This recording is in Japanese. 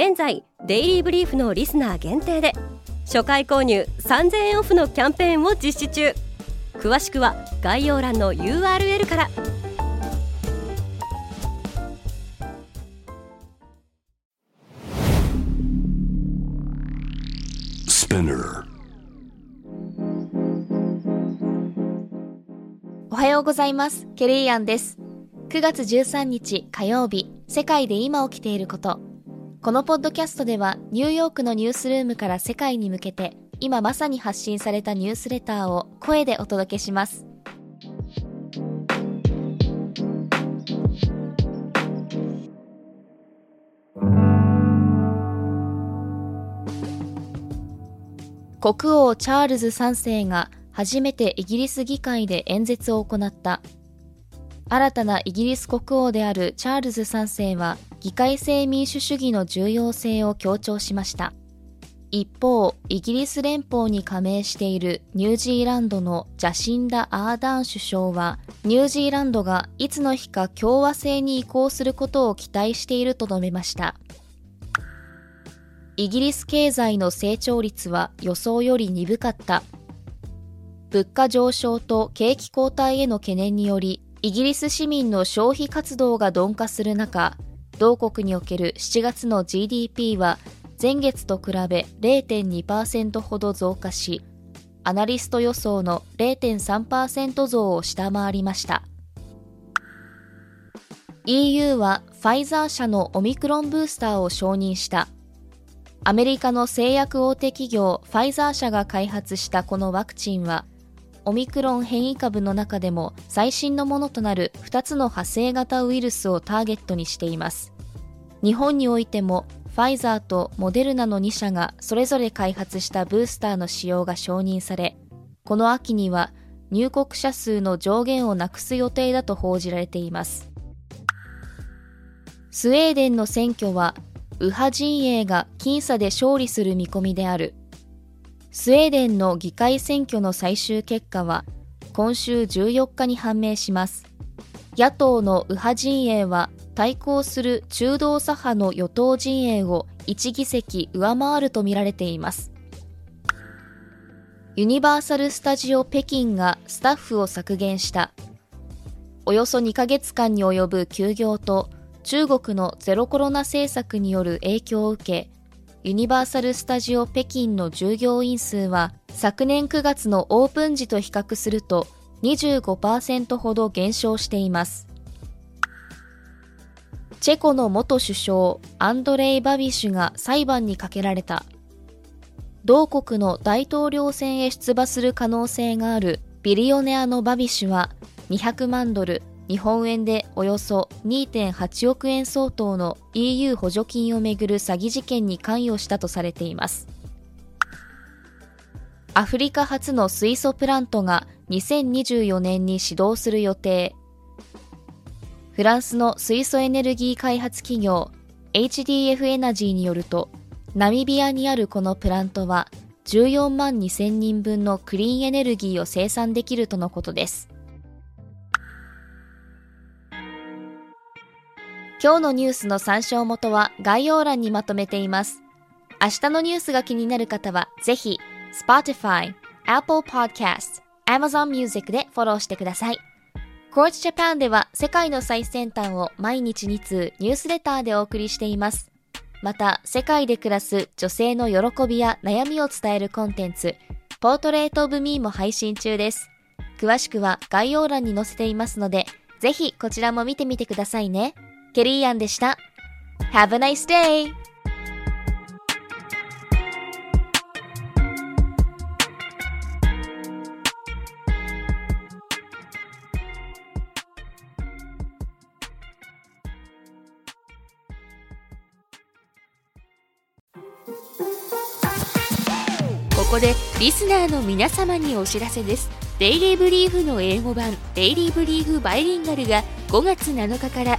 現在デイリーブリーフのリスナー限定で初回購入3000円オフのキャンペーンを実施中。詳しくは概要欄の URL から。おはようございます。ケリーアンです。9月13日火曜日世界で今起きていることこのポッドキャストではニューヨークのニュースルームから世界に向けて今まさに発信されたニュースレターを声でお届けします。国王チャールズ3世が初めてイギリス議会で演説を行った新たなイギリス国王であるチャールズ3世は議会制民主主義の重要性を強調しました。一方イギリス連邦に加盟しているニュージーランドのジャシンダ・アーダーン首相はニュージーランドがいつの日か共和制に移行することを期待していると述べました。イギリス経済の成長率は予想より鈍かった。物価上昇と景気後退への懸念によりイギリス市民の消費活動が鈍化する中、同国における7月の GDP は前月と比べ0.2%ほど増加し、アナリスト予想の0.3%増を下回りました。EU はファイザー社のオミクロンブースターを承認した。アメリカの製薬大手企業ファイザー社が開発したこのワクチンはオミクロン変異株の中でも最新のものとなる2つの派生型ウイルスをターゲットにしています。日本においてもファイザーとモデルナの2社がそれぞれ開発したブースターの使用が承認され、この秋には入国者数の上限をなくす予定だと報じられています。スウェーデンの選挙は右派陣営が僅差で勝利する見込みであるスウェーデンの議会選挙の最終結果は今週14日に判明します。野党の右派陣営は対抗する中道左派の与党陣営を1議席上回るとみられています。ユニバーサル・スタジオ北京がスタッフを削減した。およそ2ヶ月間に及ぶ休業と中国のゼロコロナ政策による影響を受け、ユニバーサル・スタジオ北京の従業員数は昨年9月のオープン時と比較すると25%ほど減少しています。チェコの元首相アンドレイ・バビシュが裁判にかけられた。同国の大統領選へ出馬する可能性があるビリオネアのバビシュは200万ドル日本円でおよそ2.8億円相当の EU 補助金をめぐる詐欺事件に関与したとされています。アフリカ初の水素プラントが2024年に始動する予定。フランスの水素エネルギー開発企業 HDF エナジーによるとナミビアにあるこのプラントは14万2000人分のクリーンエネルギーを生産できるとのことです。今日のニュースの参照元は概要欄にまとめています。明日のニュースが気になる方は、ぜひ、Spotify、Apple Podcast、Amazon Music でフォローしてください。Courts Japan では世界の最先端を毎日2通ニュースレターでお送りしています。また、世界で暮らす女性の喜びや悩みを伝えるコンテンツ、ポートレートオブミーも配信中です。詳しくは概要欄に載せていますので、ぜひこちらも見てみてくださいね。ケリーアンでした。Have a nice day! ここでリスナーの皆様にお知らせですデイリーブリーフの英語版デイリーブリーフバイリンガルが5月7日から